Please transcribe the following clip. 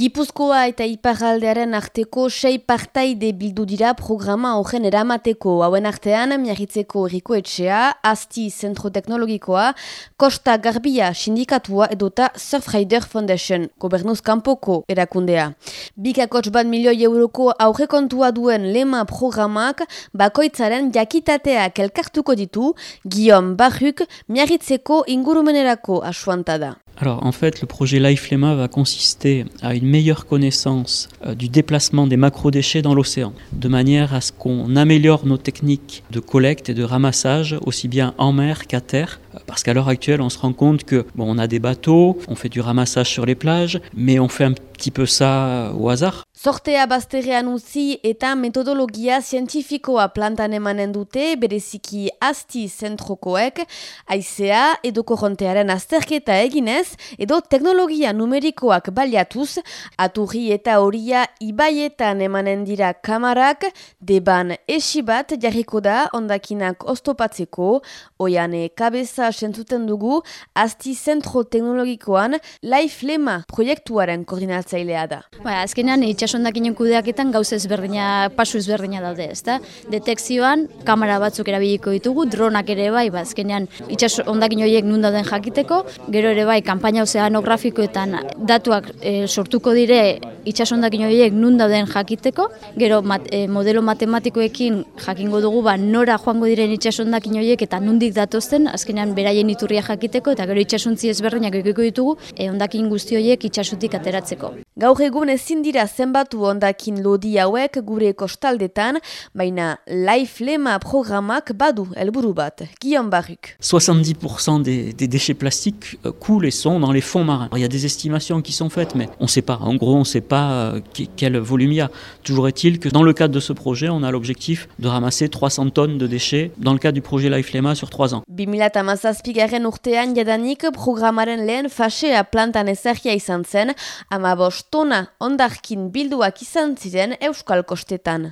Gipuzkoa eta iparraldearen arteko sei partaide bildu dira programa horren eramateko. Hauen artean, miagitzeko erriko etxea, Asti Zentro Teknologikoa, Kosta Garbia Sindikatua edota Surfrider Foundation, gobernuz kanpoko erakundea. Bikakots bat milioi euroko aurrekontua duen lema programak bakoitzaren jakitatea kelkartuko ditu, Guillaume Barruk miagitzeko ingurumenerako asuantada. Alors en fait, le projet Life Lema va consister à une meilleure connaissance euh, du déplacement des macrodéchets dans l'océan, de manière à ce qu'on améliore nos techniques de collecte et de ramassage aussi bien en mer qu'à terre, parce qu'à l'heure actuelle, on se rend compte que bon, on a des bateaux, on fait du ramassage sur les plages, mais on fait un petit peu ça au hasard. Sortea bazterrean utzi eta metodologia zientifikoa plantan emanen dute bereziki asti zentrokoek, aizea edo korrontearen azterketa eginez edo teknologia numerikoak baliatuz, aturri eta horia ibaietan emanen dira kamarak, deban esi bat jarriko da ondakinak ostopatzeko, oiane kabeza sentzuten dugu asti zentro teknologikoan Life Lema proiektuaren koordinatzailea da. Ba, azkenean itxasondakinen kudeaketan gauza ezberdina, pasu ezberdina daude, ezta? Detekzioan kamera batzuk erabiliko ditugu, dronak ere bai, ba, azkenean itxasondakin horiek nun dauden jakiteko, gero ere bai, kanpaina ozeanografikoetan datuak e, sortuko dire itxasondakin horiek nun dauden jakiteko, gero mat, e, modelo matematikoekin jakingo dugu, ba, nora joango diren itxasondakin horiek eta nundik datozten, azkenean beraien iturria jakiteko, eta gero itxasuntzi ezberdinak egiko ditugu, e, ondakin guzti horiek itxasutik ateratzeko. Gaur egun ezin dira zenbatu ondakin lodi hauek gure kostaldetan, baina Life Lema programak badu helburu bat. Guillaume Barruk. 70% des, des, déchets plastiques euh, coulent et sont dans les fonds marins. Alors, il y a des estimations qui sont faites, mais on ne sait pas. En gros, on ne sait pas euh, quel volume il y a. Toujours est-il que dans le cadre de ce projet, on a l'objectif de ramasser 300 tonnes de déchets dans le cadre du projet Life Lema sur 3 ans. 2008 urtean jadanik programaren lehen fasea plantan ezerkia izan zen, ama tona ondarkin bilduak izan ziren Euskal Kostetan.